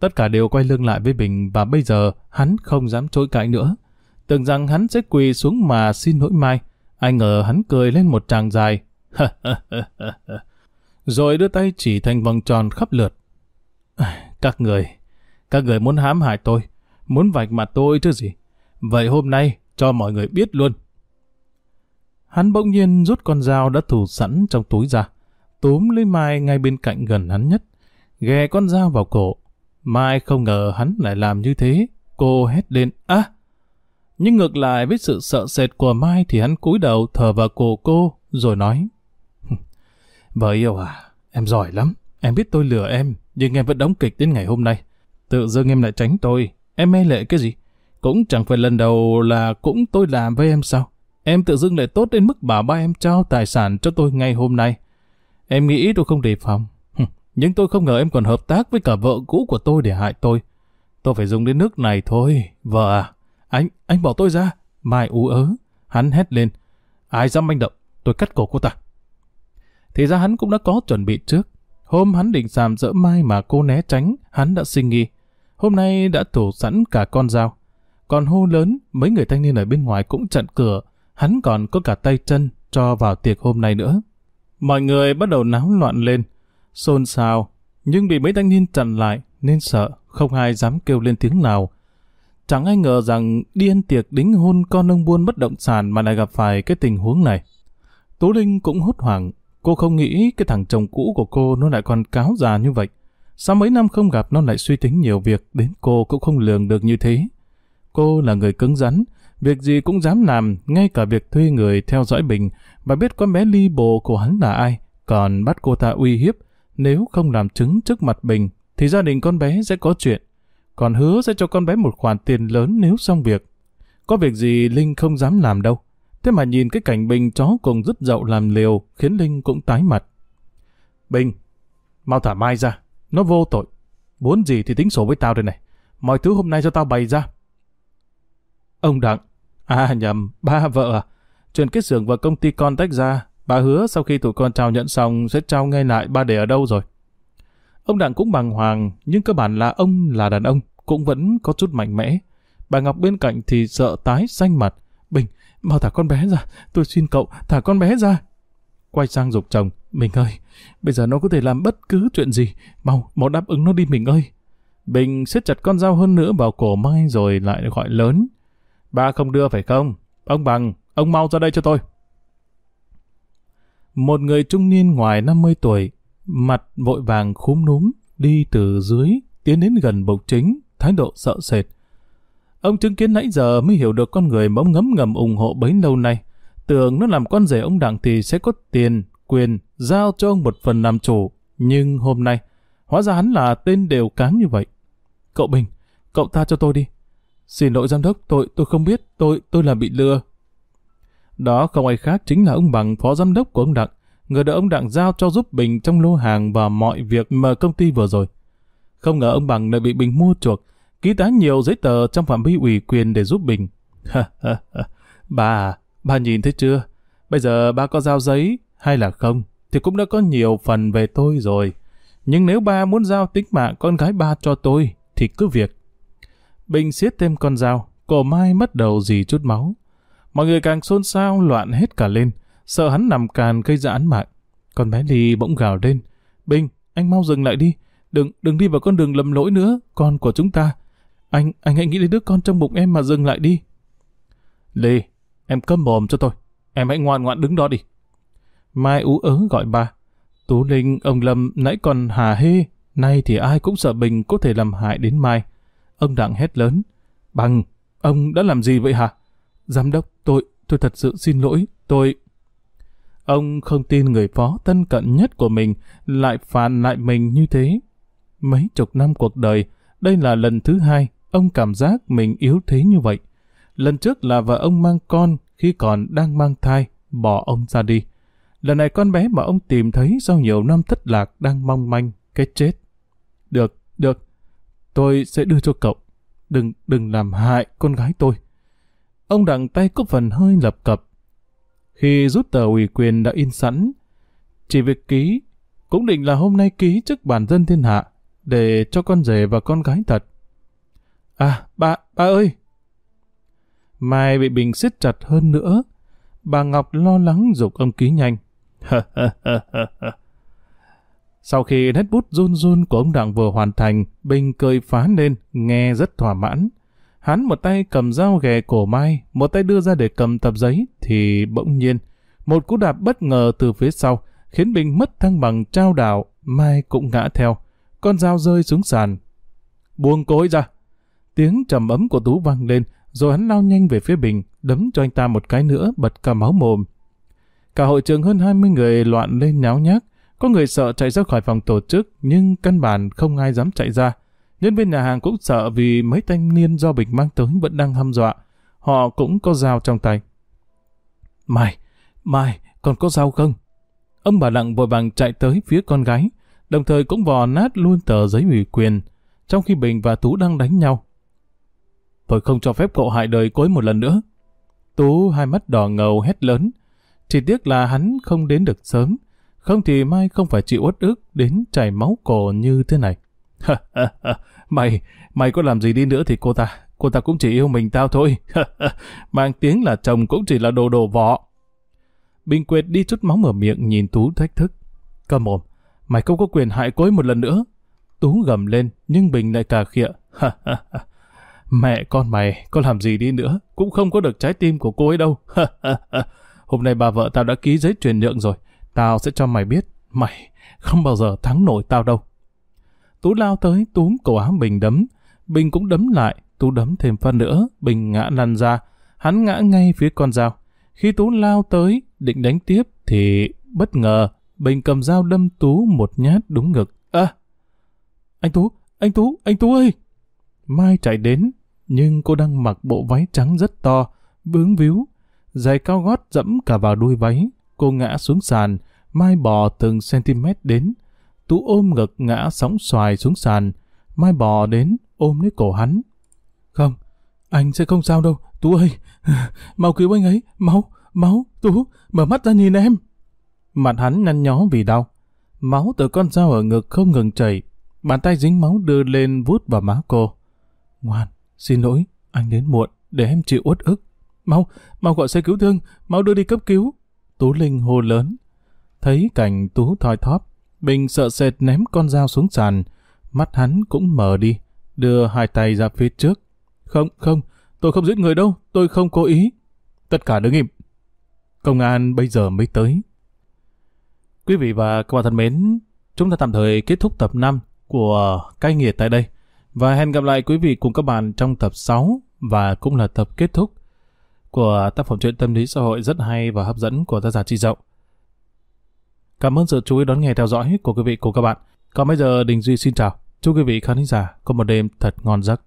Tất cả đều quay lưng lại với Bình và bây giờ hắn không dám chối cãi nữa. Tưởng rằng hắn sẽ quỳ xuống mà xin lỗi Mai. Ai ngờ hắn cười lên một tràng dài. Rồi đưa tay chỉ thành vòng tròn khắp lượt. Các người, các người muốn hãm hại tôi, muốn vạch mặt tôi chứ gì. Vậy hôm nay cho mọi người biết luôn. Hắn bỗng nhiên rút con dao đã thủ sẵn trong túi ra, túm lấy Mai ngay bên cạnh gần hắn nhất, ghè con dao vào cổ. Mai không ngờ hắn lại làm như thế, cô hét lên, á! Nhưng ngược lại với sự sợ sệt của Mai thì hắn cúi đầu thở vào cổ cô, rồi nói, Vợ yêu à, em giỏi lắm, em biết tôi lừa em, nhưng em vẫn đóng kịch đến ngày hôm nay. Tự dưng em lại tránh tôi, em mê lệ cái gì? Cũng chẳng phải lần đầu là cũng tôi làm với em sao? Em tự dưng lại tốt đến mức bảo ba em trao tài sản cho tôi ngay hôm nay. Em nghĩ tôi không đề phòng. Nhưng tôi không ngờ em còn hợp tác với cả vợ cũ của tôi để hại tôi. Tôi phải dùng đến nước này thôi. Vợ à, anh, anh bỏ tôi ra. Mai ú ớ. Hắn hét lên. Ai dám manh động, tôi cắt cổ cô ta. Thì ra hắn cũng đã có chuẩn bị trước. Hôm hắn định sàm dỡ Mai mà cô né tránh, hắn đã suy nghi. Hôm nay đã thủ sẵn cả con dao. Còn hô lớn, mấy người thanh niên ở bên ngoài cũng chặn cửa, hắn còn có cả tay chân cho vào tiệc hôm nay nữa. Mọi người bắt đầu náo loạn lên, xôn xao, nhưng bị mấy thanh niên chặn lại nên sợ, không ai dám kêu lên tiếng nào. Chẳng ai ngờ rằng đi ăn tiệc đính hôn con ông buôn bất động sản mà lại gặp phải cái tình huống này. Tú Linh cũng hốt hoảng, cô không nghĩ cái thằng chồng cũ của cô nó lại còn cáo già như vậy. Sao mấy năm không gặp nó lại suy tính nhiều việc đến cô cũng không lường được như thế. Cô là người cứng rắn, việc gì cũng dám làm, ngay cả việc thuê người theo dõi Bình, và biết con bé ly bồ của hắn là ai, còn bắt cô ta uy hiếp, nếu không làm chứng trước mặt Bình, thì gia đình con bé sẽ có chuyện. Còn hứa sẽ cho con bé một khoản tiền lớn nếu xong việc. Có việc gì Linh không dám làm đâu. Thế mà nhìn cái cảnh Bình chó cùng dứt dậu làm liều khiến Linh cũng tái mặt. Bình, mau thả Mai ra. Nó vô tội. Muốn gì thì tính sổ với tao đây này. Mọi thứ hôm nay cho tao bày ra. Ông Đặng. À nhầm, ba vợ à. Chuyện kết xưởng và công ty con tách ra. Bà hứa sau khi tụi con trao nhận xong sẽ trao ngay lại ba để ở đâu rồi. Ông Đặng cũng bằng hoàng, nhưng cơ bản là ông là đàn ông, cũng vẫn có chút mạnh mẽ. Bà Ngọc bên cạnh thì sợ tái xanh mặt. Mau thả con bé ra, tôi xin cậu, thả con bé ra. Quay sang dục chồng, Bình ơi, bây giờ nó có thể làm bất cứ chuyện gì, mau, mau đáp ứng nó đi Bình ơi. Bình siết chặt con dao hơn nữa vào cổ Mai rồi lại gọi lớn. Ba không đưa phải không? Ông Bằng, ông mau ra đây cho tôi. Một người trung niên ngoài 50 tuổi, mặt vội vàng khúm núm, đi từ dưới, tiến đến gần bục chính, thái độ sợ sệt. Ông chứng kiến nãy giờ mới hiểu được con người mà ông ngấm ngầm ủng hộ bấy lâu nay. Tưởng nó làm con rể ông Đặng thì sẽ có tiền, quyền, giao cho ông một phần làm chủ. Nhưng hôm nay, hóa ra hắn là tên đều cán như vậy. Cậu Bình, cậu ta cho tôi đi. Xin lỗi giám đốc, tôi tôi không biết, tôi tôi là bị lừa. Đó không ai khác chính là ông Bằng, phó giám đốc của ông Đặng, người đã ông Đặng giao cho giúp Bình trong lô hàng và mọi việc mà công ty vừa rồi. Không ngờ ông Bằng lại bị Bình mua chuộc, ký tá nhiều giấy tờ trong phạm vi ủy quyền để giúp Bình. bà, bà nhìn thấy chưa? Bây giờ ba có giao giấy hay là không, thì cũng đã có nhiều phần về tôi rồi. Nhưng nếu ba muốn giao tính mạng con gái ba cho tôi, thì cứ việc. Bình siết thêm con dao, cổ mai mất đầu dì chút máu. Mọi người càng xôn xao loạn hết cả lên, sợ hắn nằm càn gây ra án mạng. Con bé Ly bỗng gào lên. Bình, anh mau dừng lại đi. Đừng, đừng đi vào con đường lầm lỗi nữa, con của chúng ta. Anh, anh hãy nghĩ đến đứa con trong bụng em mà dừng lại đi. lê em câm mồm cho tôi. Em hãy ngoan ngoãn đứng đó đi. Mai ú ớ gọi ba. Tú Linh, ông Lâm nãy còn hà hê, nay thì ai cũng sợ Bình có thể làm hại đến Mai. Ông Đặng hét lớn. Bằng, ông đã làm gì vậy hả? Giám đốc, tôi, tôi thật sự xin lỗi, tôi... Ông không tin người phó tân cận nhất của mình lại phản lại mình như thế. Mấy chục năm cuộc đời, đây là lần thứ hai ông cảm giác mình yếu thế như vậy. Lần trước là vợ ông mang con khi còn đang mang thai, bỏ ông ra đi. Lần này con bé mà ông tìm thấy sau nhiều năm thất lạc đang mong manh, cái chết. Được, được, tôi sẽ đưa cho cậu. Đừng, đừng làm hại con gái tôi. Ông đặng tay có phần hơi lập cập. Khi rút tờ ủy quyền đã in sẵn, chỉ việc ký, cũng định là hôm nay ký trước bản dân thiên hạ, để cho con rể và con gái thật. À, bà bà ơi! Mai bị Bình siết chặt hơn nữa. Bà Ngọc lo lắng dục ông ký nhanh. Sau khi nét bút run run của ông Đặng vừa hoàn thành, Bình cười phá lên, nghe rất thỏa mãn. Hắn một tay cầm dao ghè cổ Mai, một tay đưa ra để cầm tập giấy, thì bỗng nhiên, một cú đạp bất ngờ từ phía sau, khiến Bình mất thăng bằng trao đảo, Mai cũng ngã theo. Con dao rơi xuống sàn. Buông cối ra. Tiếng trầm ấm của Tú vang lên, rồi hắn lao nhanh về phía Bình, đấm cho anh ta một cái nữa, bật cả máu mồm. Cả hội trường hơn 20 người loạn lên nháo nhác, có người sợ chạy ra khỏi phòng tổ chức, nhưng căn bản không ai dám chạy ra. Nhân viên nhà hàng cũng sợ vì mấy thanh niên do Bình mang tới vẫn đang hăm dọa. Họ cũng có dao trong tay. Mai, Mai, còn có dao không? Ông bà Lặng vội vàng chạy tới phía con gái, đồng thời cũng vò nát luôn tờ giấy ủy quyền, trong khi Bình và Tú đang đánh nhau. Tôi không cho phép cậu hại đời cối một lần nữa. Tú hai mắt đỏ ngầu hét lớn. Chỉ tiếc là hắn không đến được sớm, không thì mai không phải chịu uất ức đến chảy máu cổ như thế này. mày, mày có làm gì đi nữa thì cô ta, cô ta cũng chỉ yêu mình tao thôi. Mang tiếng là chồng cũng chỉ là đồ đồ vọ. Bình Quyệt đi chút máu ở miệng nhìn Tú thách thức. Cầm mồm, mày không có quyền hại cối một lần nữa. Tú gầm lên, nhưng Bình lại cà khịa. Mẹ con mày, có làm gì đi nữa, cũng không có được trái tim của cô ấy đâu. Hôm nay bà vợ tao đã ký giấy truyền nhượng rồi. Tao sẽ cho mày biết, mày không bao giờ thắng nổi tao đâu. Tú lao tới túm cổ áo Bình đấm. Bình cũng đấm lại, Tú đấm thêm phân nữa, Bình ngã lăn ra. Hắn ngã ngay phía con dao. Khi Tú lao tới, định đánh tiếp, thì bất ngờ, Bình cầm dao đâm Tú một nhát đúng ngực. À! Anh Tú! Anh Tú! Anh Tú ơi! Mai chạy đến, nhưng cô đang mặc bộ váy trắng rất to, bướng víu. Giày cao gót dẫm cả vào đuôi váy. Cô ngã xuống sàn, Mai bò từng cm đến. Tú ôm ngực ngã sóng xoài xuống sàn. Mai bò đến, ôm lấy cổ hắn. Không, anh sẽ không sao đâu, Tú ơi. mau cứu anh ấy, máu, máu, Tú, mở mắt ra nhìn em. Mặt hắn nhăn nhó vì đau. Máu từ con dao ở ngực không ngừng chảy. Bàn tay dính máu đưa lên vút vào má cô. Ngoan, xin lỗi, anh đến muộn, để em chịu uất ức. Mau, mau gọi xe cứu thương, mau đưa đi cấp cứu. Tú Linh hô lớn. Thấy cảnh Tú thoi thóp, Bình sợ sệt ném con dao xuống sàn. Mắt hắn cũng mở đi, đưa hai tay ra phía trước. Không, không, tôi không giết người đâu, tôi không cố ý. Tất cả đứng im. Công an bây giờ mới tới. Quý vị và các bạn thân mến, chúng ta tạm thời kết thúc tập 5 của Cai Nghiệt tại đây. Và hẹn gặp lại quý vị cùng các bạn trong tập 6 và cũng là tập kết thúc của tác phẩm truyện tâm lý xã hội rất hay và hấp dẫn của tác giả Chi Dậu. Cảm ơn sự chú ý đón nghe theo dõi của quý vị cùng các bạn. Còn bây giờ Đình Duy xin chào. Chúc quý vị khán giả có một đêm thật ngon giấc.